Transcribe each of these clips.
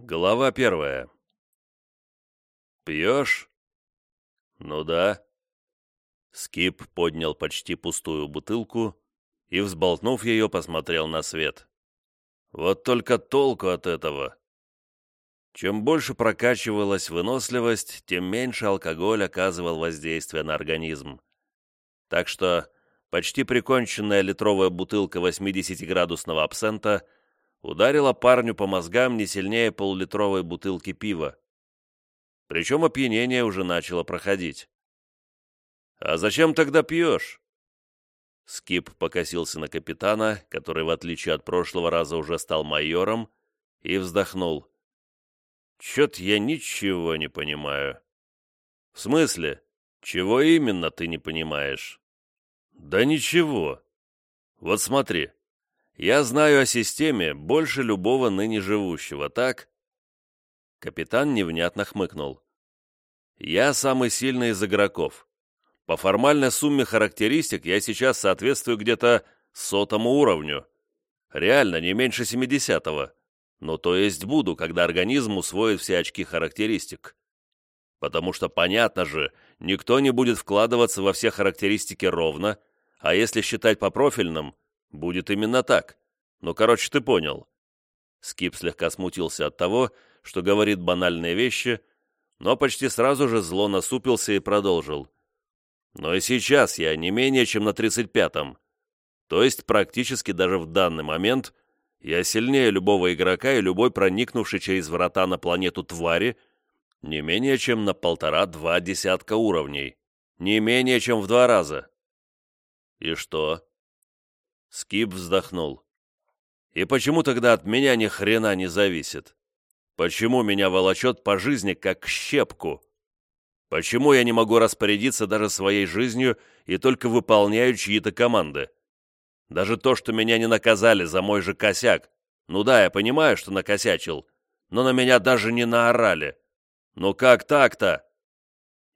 Глава первая. «Пьешь?» «Ну да». Скип поднял почти пустую бутылку и, взболтнув ее, посмотрел на свет. «Вот только толку от этого!» Чем больше прокачивалась выносливость, тем меньше алкоголь оказывал воздействие на организм. Так что почти приконченная литровая бутылка 80-градусного абсента – ударила парню по мозгам не сильнее полулитровой бутылки пива. Причем опьянение уже начало проходить. «А зачем тогда пьешь?» Скип покосился на капитана, который, в отличие от прошлого раза, уже стал майором, и вздохнул. «Чё-то я ничего не понимаю». «В смысле? Чего именно ты не понимаешь?» «Да ничего. Вот смотри. Я знаю о системе больше любого ныне живущего, так?» Капитан невнятно хмыкнул. «Я самый сильный из игроков. По формальной сумме характеристик я сейчас соответствую где-то сотому уровню. Реально, не меньше семидесятого. Ну, то есть буду, когда организм усвоит все очки характеристик. Потому что, понятно же, никто не будет вкладываться во все характеристики ровно, а если считать по профильным – Будет именно так. Ну, короче, ты понял. Скип слегка смутился от того, что говорит банальные вещи, но почти сразу же зло насупился и продолжил. Но и сейчас я не менее чем на 35-м. То есть практически даже в данный момент я сильнее любого игрока и любой проникнувший через врата на планету твари не менее чем на полтора-два десятка уровней. Не менее чем в два раза. И что? Скип вздохнул. «И почему тогда от меня ни хрена не зависит? Почему меня волочет по жизни как щепку? Почему я не могу распорядиться даже своей жизнью и только выполняю чьи-то команды? Даже то, что меня не наказали за мой же косяк. Ну да, я понимаю, что накосячил, но на меня даже не наорали. Ну как так-то?»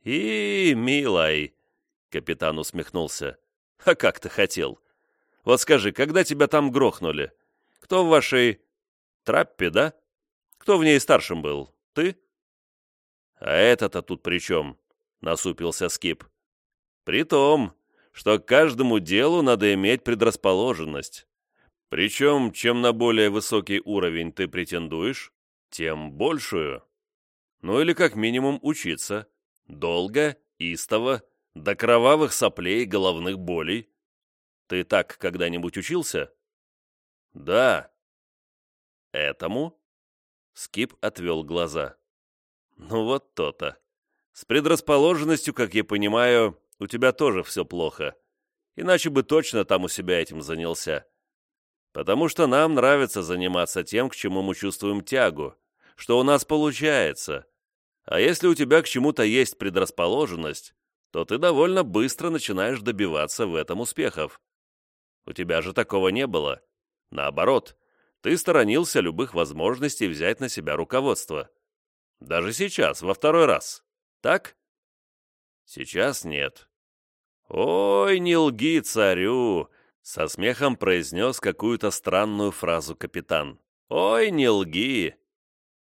«И, милой!» — капитан усмехнулся. «А как ты хотел? Вот скажи, когда тебя там грохнули? Кто в вашей... траппе, да? Кто в ней старшим был? Ты?» «А это-то тут при чем?» — насупился Скип. «При том, что к каждому делу надо иметь предрасположенность. Причем, чем на более высокий уровень ты претендуешь, тем большую. Ну или как минимум учиться. Долго, истово, до кровавых соплей, головных болей. Ты так когда-нибудь учился? Да. Этому? Скип отвел глаза. Ну вот то-то. С предрасположенностью, как я понимаю, у тебя тоже все плохо. Иначе бы точно там у себя этим занялся. Потому что нам нравится заниматься тем, к чему мы чувствуем тягу, что у нас получается. А если у тебя к чему-то есть предрасположенность, то ты довольно быстро начинаешь добиваться в этом успехов. У тебя же такого не было. Наоборот, ты сторонился любых возможностей взять на себя руководство. Даже сейчас, во второй раз. Так? Сейчас нет. «Ой, не лги царю!» — со смехом произнес какую-то странную фразу капитан. «Ой, не лги!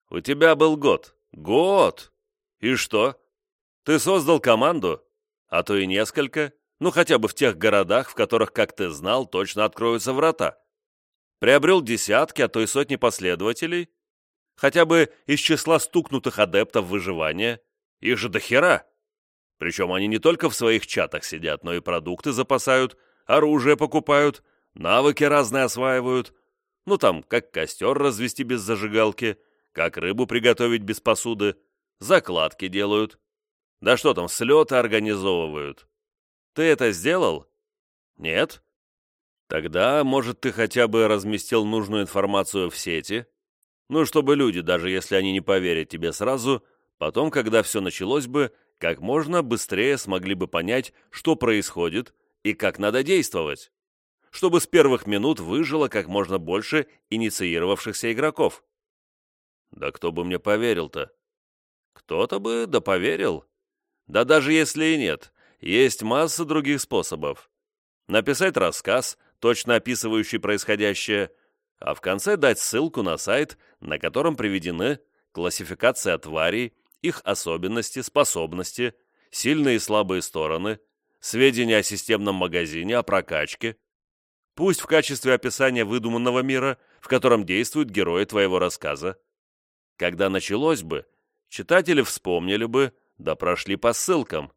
У тебя был год. Год! И что? Ты создал команду? А то и несколько. Ну, хотя бы в тех городах, в которых, как ты знал, точно откроются врата. Приобрел десятки, а то и сотни последователей. Хотя бы из числа стукнутых адептов выживания. Их же до хера. Причем они не только в своих чатах сидят, но и продукты запасают, оружие покупают, навыки разные осваивают. Ну там, как костер развести без зажигалки, как рыбу приготовить без посуды, закладки делают. Да что там, слеты организовывают. Ты это сделал? Нет? Тогда, может, ты хотя бы разместил нужную информацию в сети? Ну, чтобы люди, даже если они не поверят тебе сразу, потом, когда все началось бы, как можно быстрее смогли бы понять, что происходит и как надо действовать. Чтобы с первых минут выжило как можно больше инициировавшихся игроков. Да кто бы мне поверил-то? Кто-то бы да поверил. Да даже если и нет, есть масса других способов. Написать рассказ, точно описывающий происходящее, а в конце дать ссылку на сайт, на котором приведены классификация тварей, их особенности, способности, сильные и слабые стороны, сведения о системном магазине, о прокачке. Пусть в качестве описания выдуманного мира, в котором действуют герои твоего рассказа. Когда началось бы, читатели вспомнили бы, да прошли по ссылкам.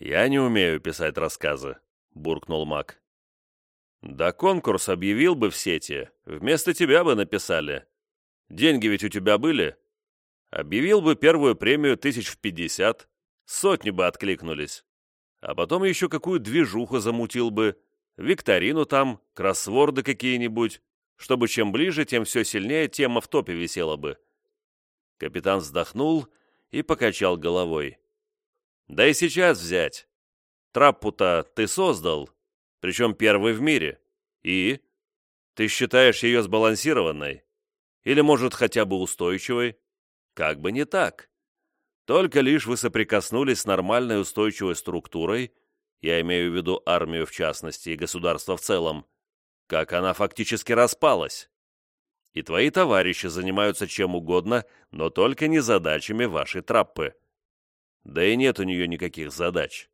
«Я не умею писать рассказы», — буркнул Мак. «Да конкурс объявил бы в сети, вместо тебя бы написали. Деньги ведь у тебя были? Объявил бы первую премию тысяч в пятьдесят, сотни бы откликнулись. А потом еще какую движуху замутил бы, викторину там, кроссворды какие-нибудь, чтобы чем ближе, тем все сильнее тема в топе висела бы». Капитан вздохнул и покачал головой. Да и сейчас взять. Траппу-то ты создал, причем первый в мире. И? Ты считаешь ее сбалансированной? Или, может, хотя бы устойчивой? Как бы не так. Только лишь вы соприкоснулись с нормальной устойчивой структурой, я имею в виду армию в частности и государство в целом, как она фактически распалась. И твои товарищи занимаются чем угодно, но только не задачами вашей траппы. Да и нет у нее никаких задач.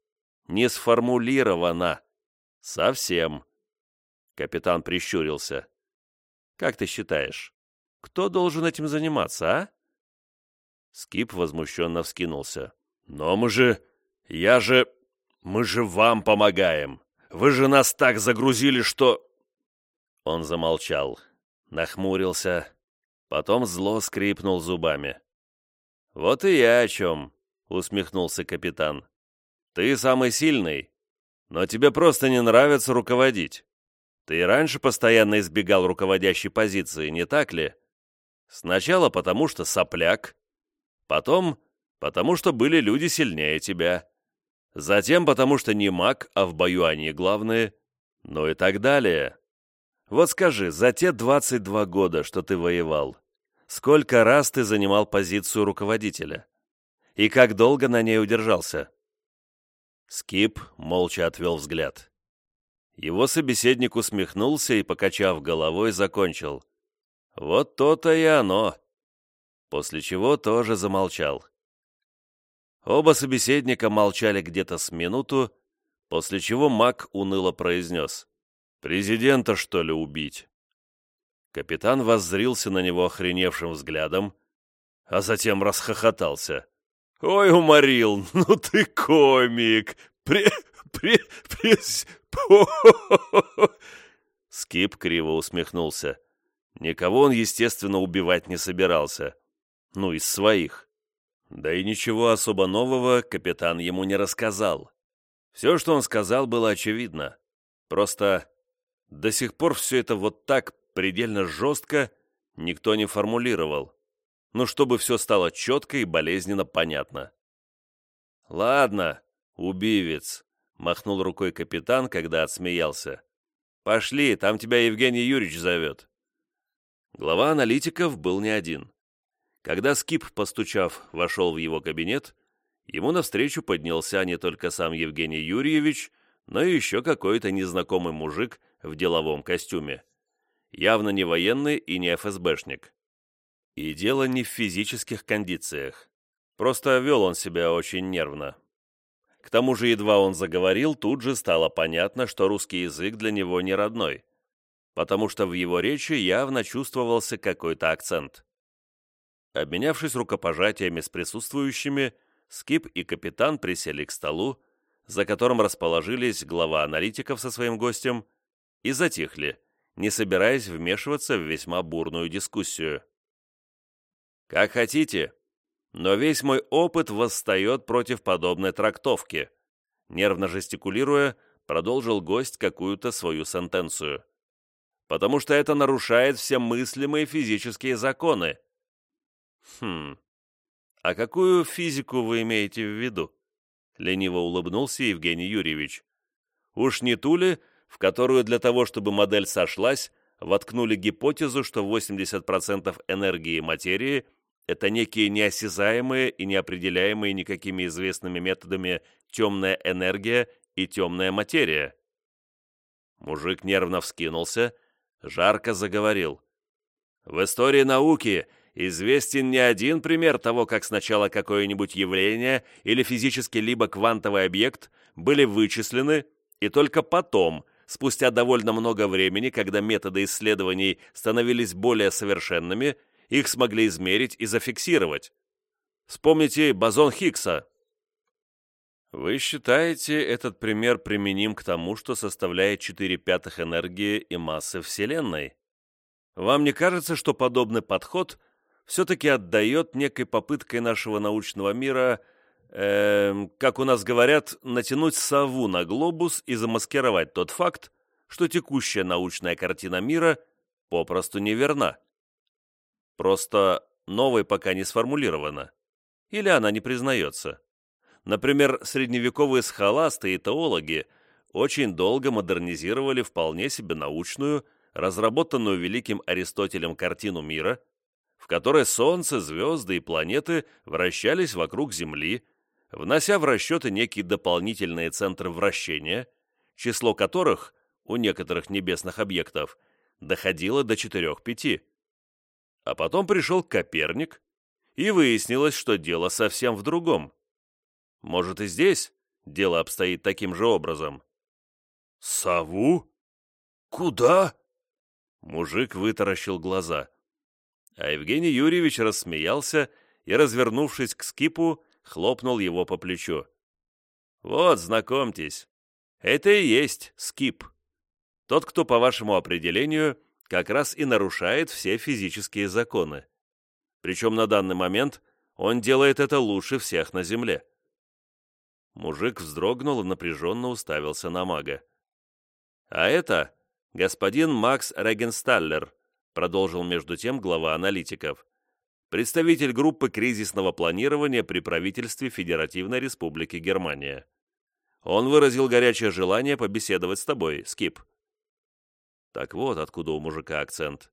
Не сформулирована. Совсем. Капитан прищурился. Как ты считаешь, кто должен этим заниматься, а? Скип возмущенно вскинулся. Но мы же... Я же... Мы же вам помогаем. Вы же нас так загрузили, что... Он замолчал, нахмурился, потом зло скрипнул зубами. «Вот и я о чем. — усмехнулся капитан. «Ты самый сильный, но тебе просто не нравится руководить. Ты и раньше постоянно избегал руководящей позиции, не так ли? Сначала потому, что сопляк, потом потому, что были люди сильнее тебя, затем потому, что не маг, а в бою они главные, ну и так далее. Вот скажи, за те 22 года, что ты воевал, сколько раз ты занимал позицию руководителя?» И как долго на ней удержался. Скип молча отвел взгляд. Его собеседник усмехнулся и, покачав головой, закончил. «Вот то-то и оно!» После чего тоже замолчал. Оба собеседника молчали где-то с минуту, после чего маг уныло произнес. «Президента, что ли, убить?» Капитан воззрился на него охреневшим взглядом, а затем расхохотался. «Ой, уморил, ну ты комик! Пре... пре... по...» Скип криво усмехнулся. Никого он, естественно, убивать не собирался. Ну, из своих. Да и ничего особо нового капитан ему не рассказал. Все, что он сказал, было очевидно. Просто до сих пор все это вот так предельно жестко никто не формулировал но чтобы все стало четко и болезненно понятно. «Ладно, убивец», — махнул рукой капитан, когда отсмеялся. «Пошли, там тебя Евгений Юрьевич зовет». Глава аналитиков был не один. Когда Скип, постучав, вошел в его кабинет, ему навстречу поднялся не только сам Евгений Юрьевич, но и еще какой-то незнакомый мужик в деловом костюме. Явно не военный и не ФСБшник. И дело не в физических кондициях. Просто вел он себя очень нервно. К тому же, едва он заговорил, тут же стало понятно, что русский язык для него не родной, потому что в его речи явно чувствовался какой-то акцент. Обменявшись рукопожатиями с присутствующими, Скип и капитан присели к столу, за которым расположились глава аналитиков со своим гостем, и затихли, не собираясь вмешиваться в весьма бурную дискуссию. Как хотите, но весь мой опыт восстает против подобной трактовки. Нервно жестикулируя, продолжил гость какую-то свою сентенцию. Потому что это нарушает все мыслимые физические законы. Хм, а какую физику вы имеете в виду? Лениво улыбнулся Евгений Юрьевич. Уж не ту ли, в которую для того, чтобы модель сошлась, воткнули гипотезу, что 80% энергии материи это некие неосязаемые и неопределяемые никакими известными методами темная энергия и темная материя. Мужик нервно вскинулся, жарко заговорил. В истории науки известен не один пример того, как сначала какое-нибудь явление или физически либо квантовый объект были вычислены, и только потом, спустя довольно много времени, когда методы исследований становились более совершенными, их смогли измерить и зафиксировать. Вспомните бозон Хиггса. Вы считаете, этот пример применим к тому, что составляет 4 пятых энергии и массы Вселенной? Вам не кажется, что подобный подход все-таки отдает некой попыткой нашего научного мира, э, как у нас говорят, натянуть сову на глобус и замаскировать тот факт, что текущая научная картина мира попросту неверна? Просто новой пока не сформулирована. Или она не признается. Например, средневековые схоласты и теологи очень долго модернизировали вполне себе научную, разработанную великим Аристотелем картину мира, в которой Солнце, звезды и планеты вращались вокруг Земли, внося в расчеты некие дополнительные центры вращения, число которых у некоторых небесных объектов доходило до 4-5. А потом пришел Коперник, и выяснилось, что дело совсем в другом. Может, и здесь дело обстоит таким же образом. «Сову? Куда?» Мужик вытаращил глаза. А Евгений Юрьевич рассмеялся и, развернувшись к скипу, хлопнул его по плечу. «Вот, знакомьтесь, это и есть скип. Тот, кто, по вашему определению, как раз и нарушает все физические законы. Причем на данный момент он делает это лучше всех на Земле». Мужик вздрогнул и напряженно уставился на мага. «А это господин Макс Регенсталлер», продолжил между тем глава аналитиков, представитель группы кризисного планирования при правительстве Федеративной Республики Германия. Он выразил горячее желание побеседовать с тобой, Скип. Так вот, откуда у мужика акцент.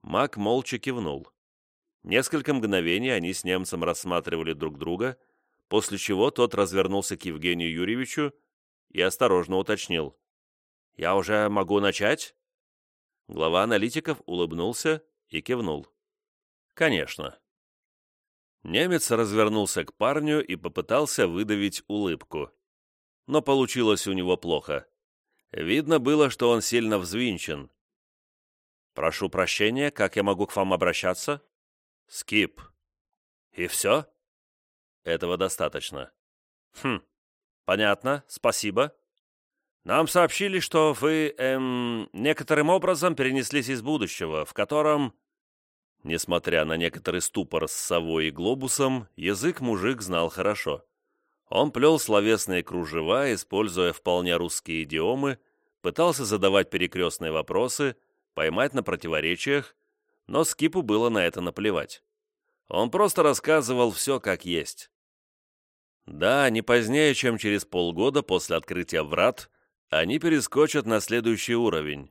Мак молча кивнул. Несколько мгновений они с немцем рассматривали друг друга, после чего тот развернулся к Евгению Юрьевичу и осторожно уточнил. «Я уже могу начать?» Глава аналитиков улыбнулся и кивнул. «Конечно». Немец развернулся к парню и попытался выдавить улыбку. Но получилось у него плохо. Видно было, что он сильно взвинчен. «Прошу прощения, как я могу к вам обращаться?» «Скип». «И все?» «Этого достаточно». «Хм, понятно, спасибо». Нам сообщили, что вы, эм, некоторым образом перенеслись из будущего, в котором...» Несмотря на некоторый ступор с совой и глобусом, язык мужик знал хорошо. Он плел словесные кружева, используя вполне русские идиомы, пытался задавать перекрестные вопросы, поймать на противоречиях, но Скипу было на это наплевать. Он просто рассказывал все как есть. Да, не позднее, чем через полгода после открытия врат, они перескочат на следующий уровень,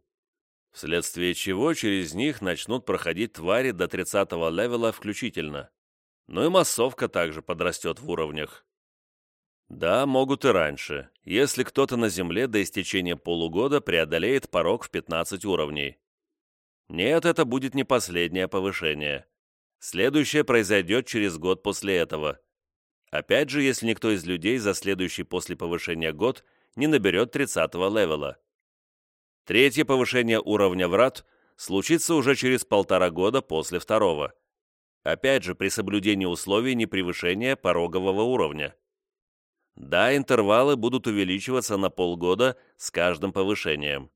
вследствие чего через них начнут проходить твари до 30-го левела включительно. Ну и массовка также подрастет в уровнях. Да, могут и раньше, если кто-то на Земле до истечения полугода преодолеет порог в 15 уровней. Нет, это будет не последнее повышение. Следующее произойдет через год после этого. Опять же, если никто из людей за следующий после повышения год не наберет 30-го левела. Третье повышение уровня врат случится уже через полтора года после второго. Опять же, при соблюдении условий непревышения порогового уровня. Да, интервалы будут увеличиваться на полгода с каждым повышением.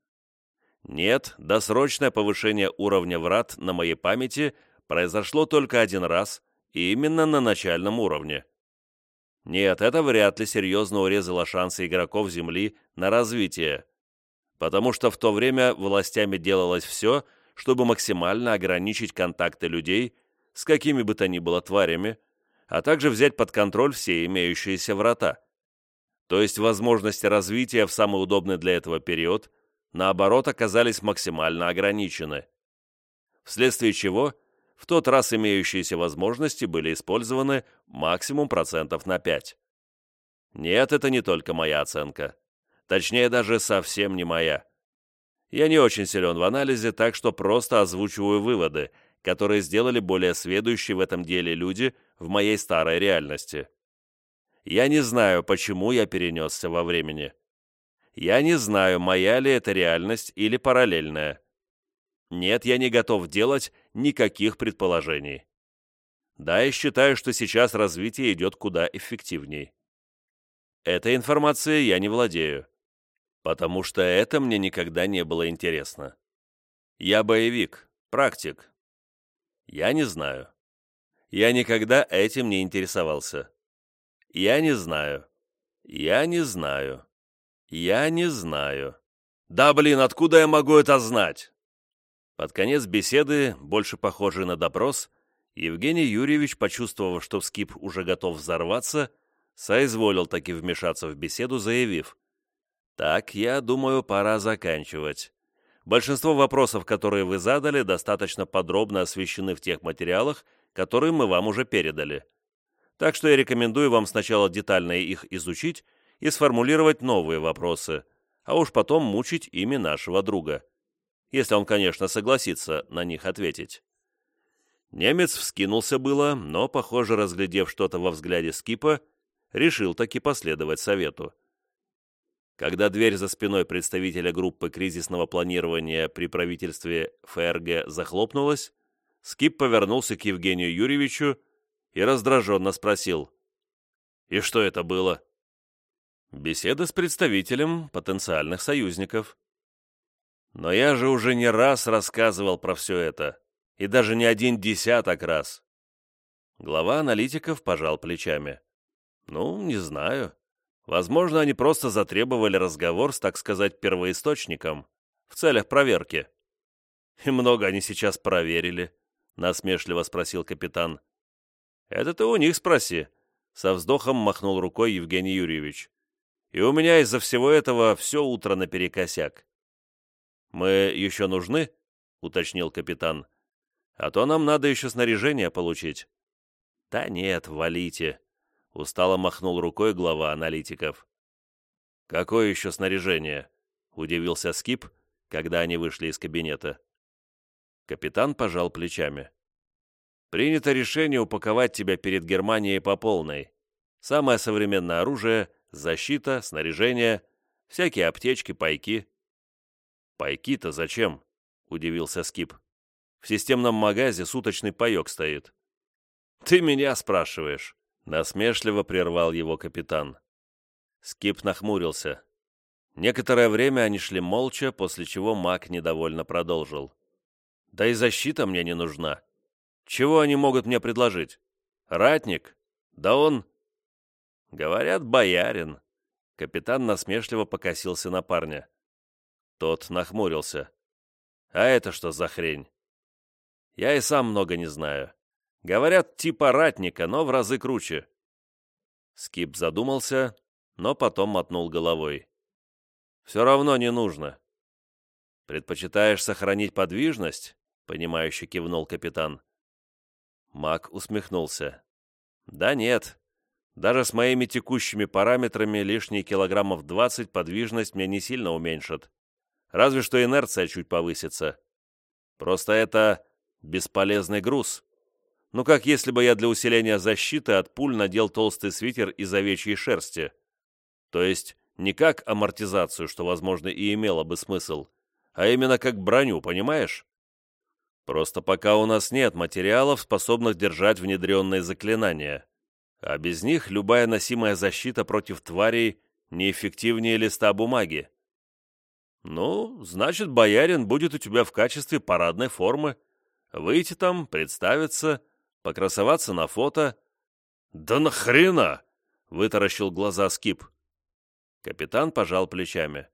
Нет, досрочное повышение уровня врат на моей памяти произошло только один раз, и именно на начальном уровне. Нет, это вряд ли серьезно урезало шансы игроков Земли на развитие, потому что в то время властями делалось все, чтобы максимально ограничить контакты людей с какими бы то ни было тварями, а также взять под контроль все имеющиеся врата. То есть возможности развития в самый удобный для этого период, наоборот, оказались максимально ограничены. Вследствие чего – в тот раз имеющиеся возможности были использованы максимум процентов на 5. Нет, это не только моя оценка. Точнее, даже совсем не моя. Я не очень силен в анализе, так что просто озвучиваю выводы, которые сделали более сведущие в этом деле люди в моей старой реальности. Я не знаю, почему я перенесся во времени. Я не знаю, моя ли это реальность или параллельная. Нет, я не готов делать никаких предположений. Да, я считаю, что сейчас развитие идет куда эффективней. Этой информацией я не владею, потому что это мне никогда не было интересно. Я боевик, практик. Я не знаю. Я никогда этим не интересовался. Я не знаю. Я не знаю. Я не знаю. Да блин, откуда я могу это знать? Под конец беседы, больше похожей на допрос, Евгений Юрьевич, почувствовав, что скип уже готов взорваться, соизволил таки вмешаться в беседу, заявив, «Так, я думаю, пора заканчивать. Большинство вопросов, которые вы задали, достаточно подробно освещены в тех материалах, которые мы вам уже передали. Так что я рекомендую вам сначала детально их изучить и сформулировать новые вопросы, а уж потом мучить ими нашего друга. Если он, конечно, согласится на них ответить». Немец вскинулся было, но, похоже, разглядев что-то во взгляде Скипа, решил таки последовать совету. Когда дверь за спиной представителя группы кризисного планирования при правительстве ФРГ захлопнулась, Скип повернулся к Евгению Юрьевичу и раздраженно спросил. «И что это было?» «Беседа с представителем потенциальных союзников». «Но я же уже не раз рассказывал про все это и даже не один десяток раз. Глава аналитиков пожал плечами. Ну, не знаю. Возможно, они просто затребовали разговор с, так сказать, первоисточником в целях проверки. И много они сейчас проверили, насмешливо спросил капитан. Это ты у них спроси, со вздохом махнул рукой Евгений Юрьевич. И у меня из-за всего этого все утро наперекосяк. Мы еще нужны? уточнил капитан. А то нам надо еще снаряжение получить». «Да нет, валите», — устало махнул рукой глава аналитиков. «Какое еще снаряжение?» — удивился Скип, когда они вышли из кабинета. Капитан пожал плечами. «Принято решение упаковать тебя перед Германией по полной. Самое современное оружие, защита, снаряжение, всякие аптечки, пайки». «Пайки-то зачем?» — удивился Скип. В системном магазе суточный паек стоит». «Ты меня спрашиваешь?» — насмешливо прервал его капитан. Скип нахмурился. Некоторое время они шли молча, после чего маг недовольно продолжил. «Да и защита мне не нужна. Чего они могут мне предложить? Ратник? Да он...» «Говорят, боярин». Капитан насмешливо покосился на парня. Тот нахмурился. «А это что за хрень?» Я и сам много не знаю. Говорят, типа ратника, но в разы круче». Скип задумался, но потом мотнул головой. «Все равно не нужно». «Предпочитаешь сохранить подвижность?» — понимающе кивнул капитан. Мак усмехнулся. «Да нет. Даже с моими текущими параметрами лишние килограммов 20 подвижность мне не сильно уменьшит. Разве что инерция чуть повысится. Просто это Бесполезный груз. Ну как если бы я для усиления защиты от пуль надел толстый свитер из овечьей шерсти. То есть не как амортизацию, что, возможно, и имело бы смысл, а именно как броню, понимаешь? Просто пока у нас нет материалов, способных держать внедренные заклинания. А без них любая носимая защита против тварей неэффективнее листа бумаги. Ну, значит, боярин будет у тебя в качестве парадной формы, Выйти там, представиться, покрасоваться на фото. «Да нахрена!» — вытаращил глаза Скип. Капитан пожал плечами.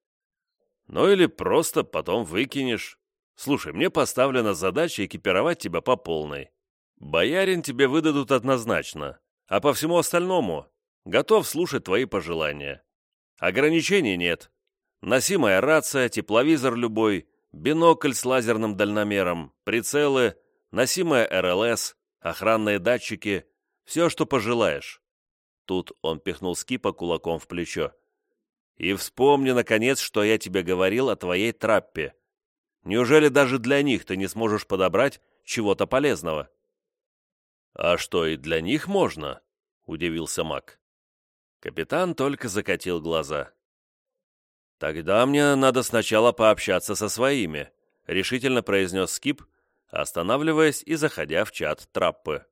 «Ну или просто потом выкинешь. Слушай, мне поставлена задача экипировать тебя по полной. Боярин тебе выдадут однозначно, а по всему остальному готов слушать твои пожелания. Ограничений нет. Носимая рация, тепловизор любой, бинокль с лазерным дальномером, прицелы, носимая РЛС, охранные датчики, все, что пожелаешь. Тут он пихнул Скипа кулаком в плечо. И вспомни, наконец, что я тебе говорил о твоей траппе, Неужели даже для них ты не сможешь подобрать чего-то полезного?» «А что, и для них можно?» — удивился Мак. Капитан только закатил глаза. «Тогда мне надо сначала пообщаться со своими», — решительно произнес Скип, останавливаясь и заходя в чат Траппы.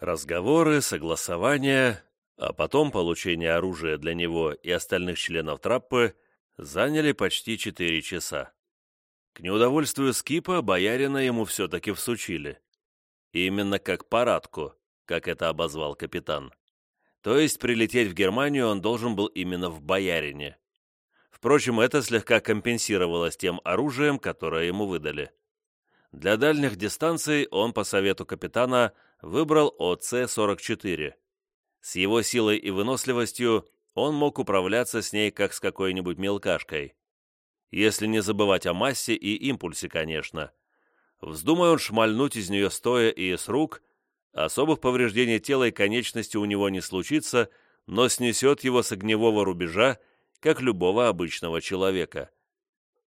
Разговоры, согласования, а потом получение оружия для него и остальных членов Траппы заняли почти четыре часа. К неудовольствию Скипа боярина ему все-таки всучили. Именно как парадку, как это обозвал капитан. То есть прилететь в Германию он должен был именно в боярине. Впрочем, это слегка компенсировалось тем оружием, которое ему выдали. Для дальних дистанций он по совету капитана выбрал ОЦ-44. С его силой и выносливостью он мог управляться с ней как с какой-нибудь мелкашкой. Если не забывать о массе и импульсе, конечно. Вздумай он шмальнуть из нее стоя и с рук, особых повреждений тела и конечности у него не случится, но снесет его с огневого рубежа, как любого обычного человека.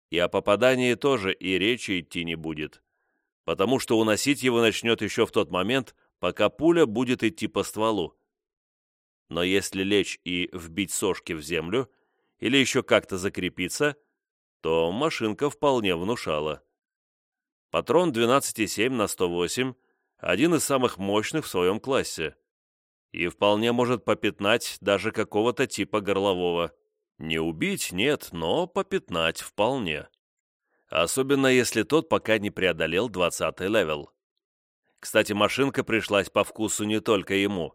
И о попадании тоже и речи идти не будет, потому что уносить его начнет еще в тот момент, пока пуля будет идти по стволу. Но если лечь и вбить сошки в землю, или еще как-то закрепиться, то машинка вполне внушала. Патрон 12,7 на 108 – один из самых мощных в своем классе. И вполне может попятнать даже какого-то типа горлового. Не убить – нет, но попятнать вполне. Особенно если тот пока не преодолел 20 левел. Кстати, машинка пришлась по вкусу не только ему.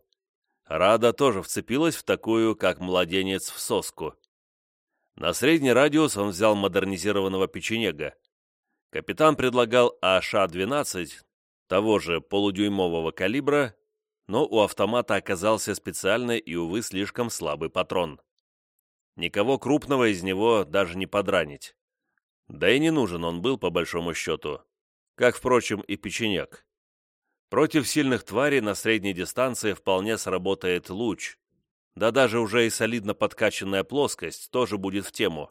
Рада тоже вцепилась в такую, как младенец в соску. На средний радиус он взял модернизированного печенега. Капитан предлагал АШ-12, того же полудюймового калибра, но у автомата оказался специальный и, увы, слишком слабый патрон. Никого крупного из него даже не подранить. Да и не нужен он был, по большому счету. Как, впрочем, и печенек. Против сильных тварей на средней дистанции вполне сработает луч. Да даже уже и солидно подкачанная плоскость тоже будет в тему.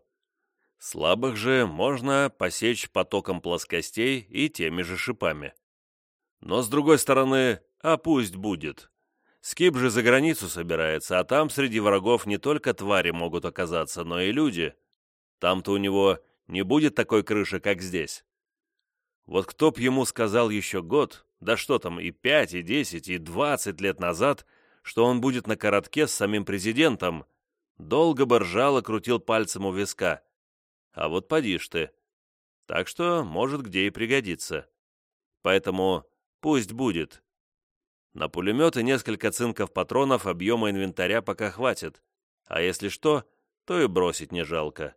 Слабых же можно посечь потоком плоскостей и теми же шипами. Но с другой стороны, а пусть будет. Скип же за границу собирается, а там среди врагов не только твари могут оказаться, но и люди. Там-то у него не будет такой крыши, как здесь. Вот кто б ему сказал еще год, да что там, и пять, и десять, и двадцать лет назад, что он будет на коротке с самим президентом, долго бы и крутил пальцем у виска. А вот поди ж ты. Так что, может, где и пригодится. Поэтому пусть будет. На пулеметы несколько цинков патронов объема инвентаря пока хватит, а если что, то и бросить не жалко.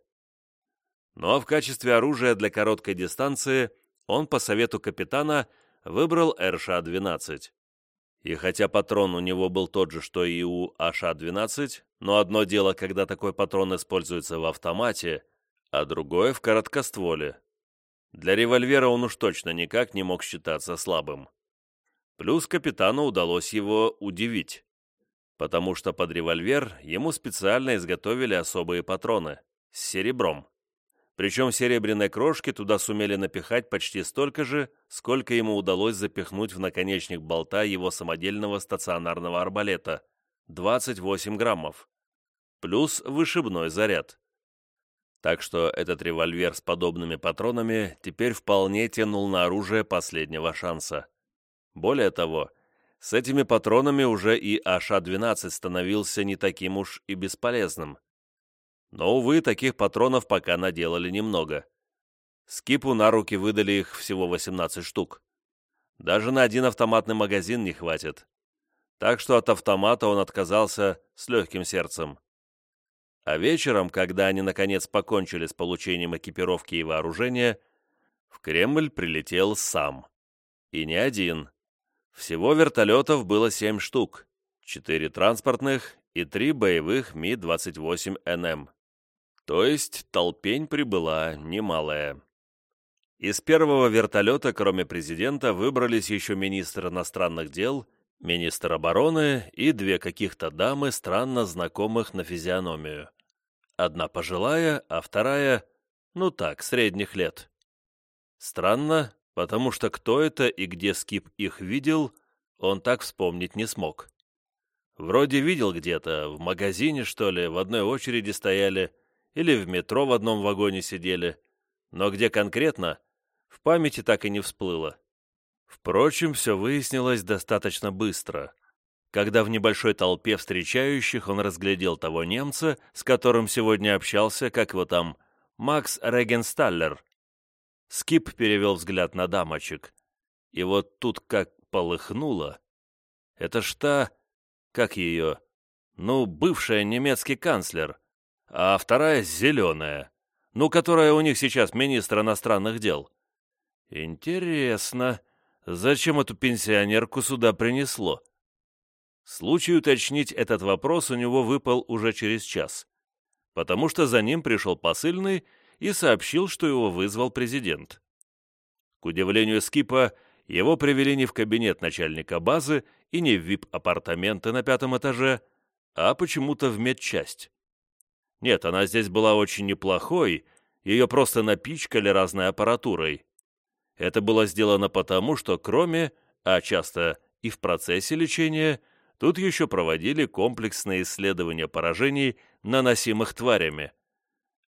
Ну а в качестве оружия для короткой дистанции он по совету капитана выбрал РШ-12. И хотя патрон у него был тот же, что и у АШ-12, но одно дело, когда такой патрон используется в автомате, а другое в короткостволе. Для револьвера он уж точно никак не мог считаться слабым. Плюс капитану удалось его удивить, потому что под револьвер ему специально изготовили особые патроны с серебром. Причем серебряной крошки туда сумели напихать почти столько же, сколько ему удалось запихнуть в наконечник болта его самодельного стационарного арбалета – 28 граммов. Плюс вышибной заряд. Так что этот револьвер с подобными патронами теперь вполне тянул на оружие последнего шанса. Более того, с этими патронами уже и АШ-12 становился не таким уж и бесполезным – но, увы, таких патронов пока наделали немного. Скипу на руки выдали их всего 18 штук. Даже на один автоматный магазин не хватит. Так что от автомата он отказался с легким сердцем. А вечером, когда они наконец покончили с получением экипировки и вооружения, в Кремль прилетел сам. И не один. Всего вертолетов было семь штук, четыре транспортных и три боевых Ми-28НМ. То есть толпень прибыла немалая. Из первого вертолета, кроме президента, выбрались еще министр иностранных дел, министр обороны и две каких-то дамы, странно знакомых на физиономию. Одна пожилая, а вторая, ну так, средних лет. Странно, потому что кто это и где Скип их видел, он так вспомнить не смог. Вроде видел где-то, в магазине, что ли, в одной очереди стояли, или в метро в одном вагоне сидели, но где конкретно, в памяти так и не всплыло. Впрочем, все выяснилось достаточно быстро, когда в небольшой толпе встречающих он разглядел того немца, с которым сегодня общался, как его там, Макс Регенсталлер. Скип перевел взгляд на дамочек. И вот тут как полыхнуло. Это ж та, как ее, ну, бывшая немецкий канцлер, а вторая зеленая, ну, которая у них сейчас министр иностранных дел. Интересно, зачем эту пенсионерку сюда принесло? Случай уточнить этот вопрос у него выпал уже через час, потому что за ним пришел посыльный и сообщил, что его вызвал президент. К удивлению Скипа, его привели не в кабинет начальника базы и не в вип-апартаменты на пятом этаже, а почему-то в медчасть. Нет, она здесь была очень неплохой, ее просто напичкали разной аппаратурой. Это было сделано потому, что кроме, а часто и в процессе лечения, Тут еще проводили комплексные исследования поражений, наносимых тварями,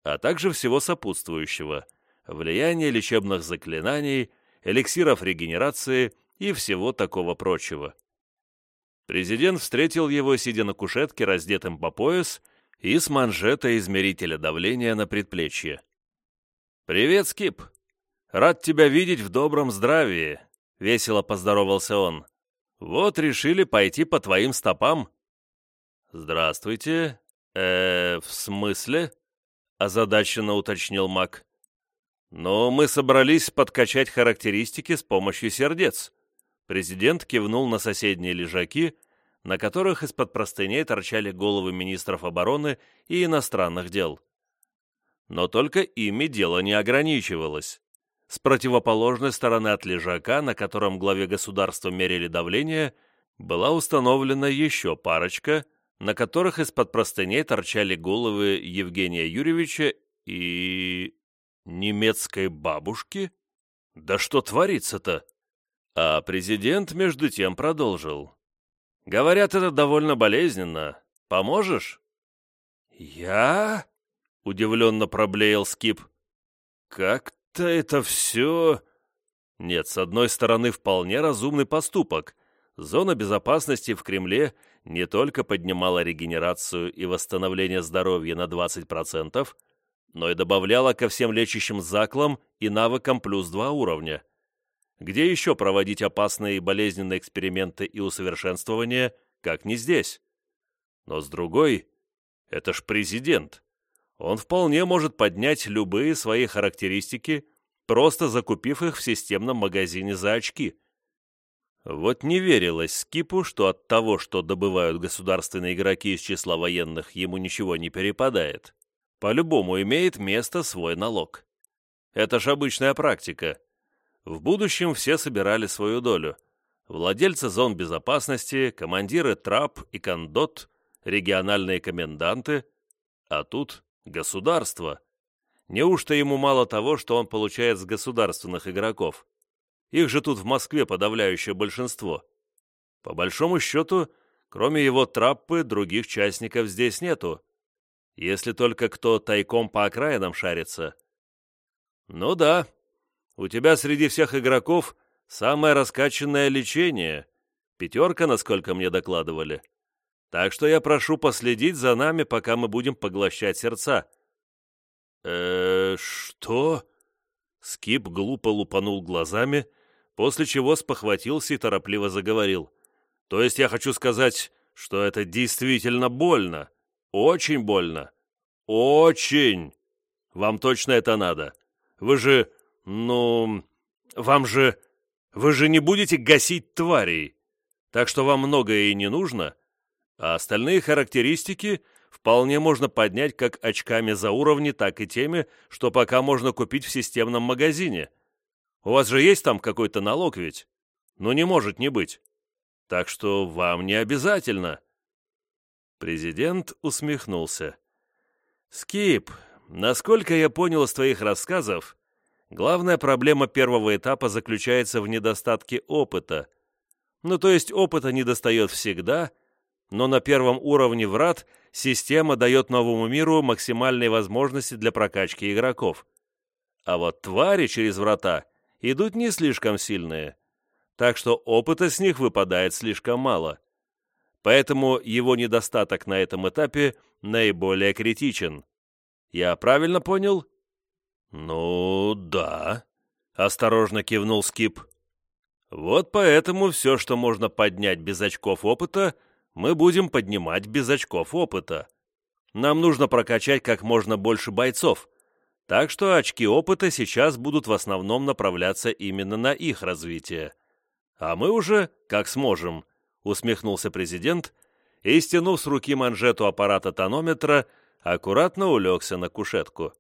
а также всего сопутствующего – влияние лечебных заклинаний, эликсиров регенерации и всего такого прочего. Президент встретил его, сидя на кушетке, раздетым по пояс и с манжетой измерителя давления на предплечье. «Привет, Скип! Рад тебя видеть в добром здравии!» — весело поздоровался он. Вот решили пойти по твоим стопам». «Здравствуйте. э в смысле?» — озадаченно уточнил маг. «Но мы собрались подкачать характеристики с помощью сердец». Президент кивнул на соседние лежаки, на которых из-под простыней торчали головы министров обороны и иностранных дел. Но только ими дело не ограничивалось. С противоположной стороны от лежака, на котором главе государства мерили давление, была установлена еще парочка, на которых из-под простыней торчали головы Евгения Юрьевича и... немецкой бабушки? Да что творится-то? А президент между тем продолжил. Говорят, это довольно болезненно. Поможешь? Я? Удивленно проблеял Скип. Как да это все... Нет, с одной стороны, вполне разумный поступок. Зона безопасности в Кремле не только поднимала регенерацию и восстановление здоровья на 20%, но и добавляла ко всем лечащим заклам и навыкам плюс 2 уровня. Где еще проводить опасные и болезненные эксперименты и усовершенствования, как не здесь? Но с другой, это ж президент он вполне может поднять любые свои характеристики, просто закупив их в системном магазине за очки. Вот не верилось Скипу, что от того, что добывают государственные игроки из числа военных, ему ничего не перепадает. По-любому имеет место свой налог. Это ж обычная практика. В будущем все собирали свою долю. Владельцы зон безопасности, командиры ТРАП и КОНДОТ, региональные коменданты. А тут Государство. Неужто ему мало того, что он получает с государственных игроков? Их же тут в Москве подавляющее большинство. По большому счету, кроме его траппы, других частников здесь нету. Если только кто тайком по окраинам шарится. Ну да, у тебя среди всех игроков самое раскачанное лечение. Пятерка, насколько мне докладывали. Так что я прошу последить за нами, пока мы будем поглощать сердца». «Э, что?» Скип глупо лупанул глазами, после чего спохватился и торопливо заговорил. «То есть я хочу сказать, что это действительно больно. Очень больно. Очень! Вам точно это надо. Вы же, ну... Вам же... Вы же не будете гасить тварей. Так что вам многое и не нужно, а остальные характеристики вполне можно поднять как очками за уровни, так и теми, что пока можно купить в системном магазине. У вас же есть там какой-то налог ведь? Ну не может не быть. Так что вам не обязательно. Президент усмехнулся. «Скип, насколько я понял из твоих рассказов, Главная проблема первого этапа заключается в недостатке опыта. Ну, то есть опыта недостает всегда, но на первом уровне врат система дает новому миру максимальные возможности для прокачки игроков. А вот твари через врата идут не слишком сильные, так что опыта с них выпадает слишком мало. Поэтому его недостаток на этом этапе наиболее критичен. Я правильно понял? «Ну, да», — осторожно кивнул Скип. «Вот поэтому все, что можно поднять без очков опыта, мы будем поднимать без очков опыта. Нам нужно прокачать как можно больше бойцов, так что очки опыта сейчас будут в основном направляться именно на их развитие. А мы уже, как сможем», — усмехнулся президент и, стянув с руки манжету аппарата тонометра, аккуратно улегся на кушетку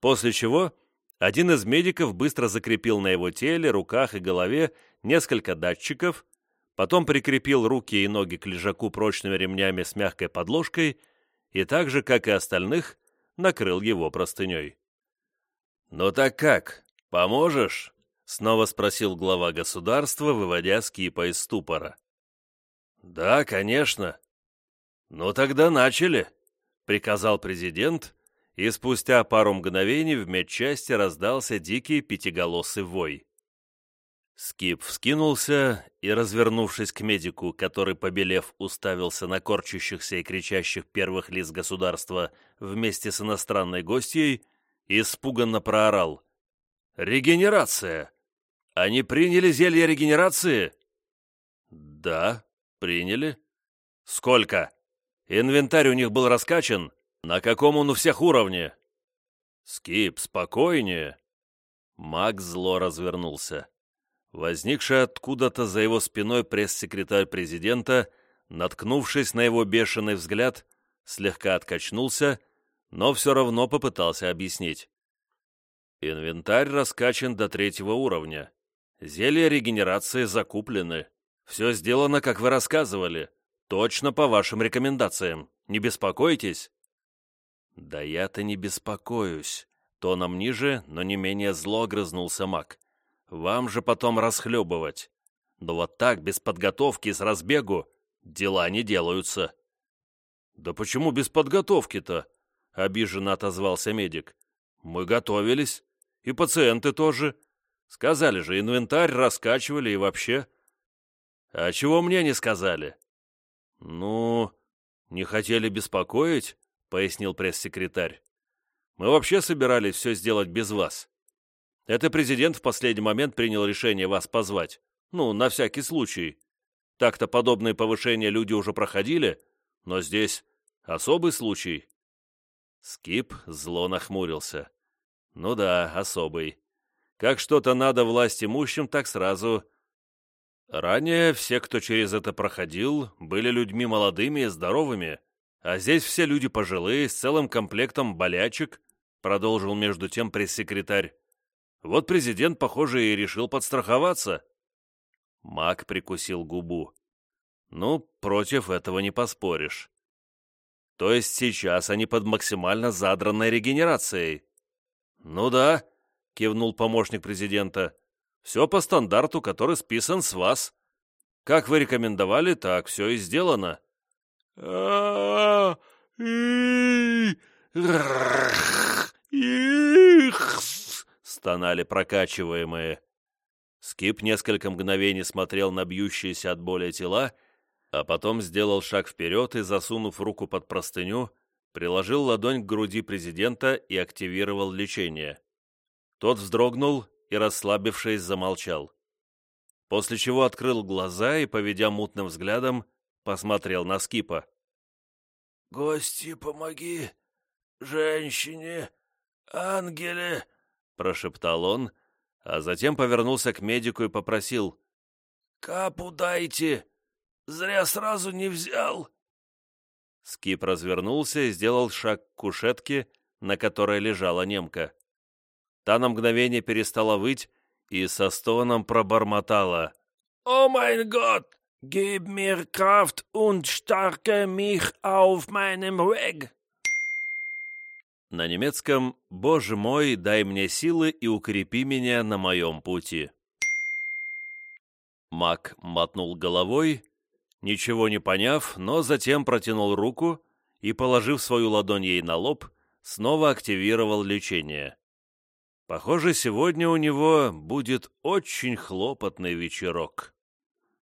после чего один из медиков быстро закрепил на его теле, руках и голове несколько датчиков, потом прикрепил руки и ноги к лежаку прочными ремнями с мягкой подложкой и так же, как и остальных, накрыл его простыней. «Ну так как, поможешь?» — снова спросил глава государства, выводя скипа из ступора. «Да, конечно». «Ну тогда начали», — приказал президент, и спустя пару мгновений в медчасти раздался дикий пятиголосый вой. Скип вскинулся и, развернувшись к медику, который, побелев, уставился на корчащихся и кричащих первых лиц государства вместе с иностранной гостьей, испуганно проорал. «Регенерация! Они приняли зелье регенерации?» «Да, приняли». «Сколько? Инвентарь у них был раскачан?» «На каком он у всех уровне?» «Скип, спокойнее!» Маг зло развернулся. Возникший откуда-то за его спиной пресс-секретарь президента, наткнувшись на его бешеный взгляд, слегка откачнулся, но все равно попытался объяснить. «Инвентарь раскачан до третьего уровня. Зелья регенерации закуплены. Все сделано, как вы рассказывали. Точно по вашим рекомендациям. Не беспокойтесь». «Да я-то не беспокоюсь», — тоном ниже, но не менее зло огрызнулся маг. «Вам же потом расхлебывать. Но вот так, без подготовки, с разбегу, дела не делаются». «Да почему без подготовки-то?» — обиженно отозвался медик. «Мы готовились. И пациенты тоже. Сказали же, инвентарь раскачивали и вообще». «А чего мне не сказали?» «Ну, не хотели беспокоить?» Пояснил пресс-секретарь. «Мы вообще собирались все сделать без вас. Это президент в последний момент принял решение вас позвать. Ну, на всякий случай. Так-то подобные повышения люди уже проходили, но здесь особый случай». Скип зло нахмурился. «Ну да, особый. Как что-то надо власть имущим, так сразу...» Ранее все, кто через это проходил, были людьми молодыми и здоровыми, а здесь все люди пожилые, с целым комплектом болячек, продолжил между тем пресс-секретарь. Вот президент, похоже, и решил подстраховаться. Мак прикусил губу. Ну, против этого не поспоришь. То есть сейчас они под максимально задранной регенерацией. Ну да, кивнул помощник президента. Все по стандарту, который списан с вас. Как вы рекомендовали, так все и сделано а стонали прокачиваемые. Скип несколько мгновений смотрел на бьющиеся от боли тела, а потом сделал шаг вперед и, засунув руку под простыню, приложил ладонь к груди президента и активировал лечение. Тот вздрогнул и, расслабившись, замолчал. После чего открыл глаза и, поведя мутным взглядом, посмотрел на Скипа. «Гости, помоги! Женщине! Ангеле!» — прошептал он, а затем повернулся к медику и попросил. «Капу дайте! Зря сразу не взял!» Скип развернулся и сделал шаг к кушетке, на которой лежала немка. Та на мгновение перестала выть и со стоном пробормотала. «О майн год! Gib mir Kraft und stärke mich auf meinem Weg. На немецком «Боже мой, дай мне силы и укрепи меня на моем пути». Мак мотнул головой, ничего не поняв, но затем протянул руку и, положив свою ладонь ей на лоб, снова активировал лечение. Похоже, сегодня у него будет очень хлопотный вечерок.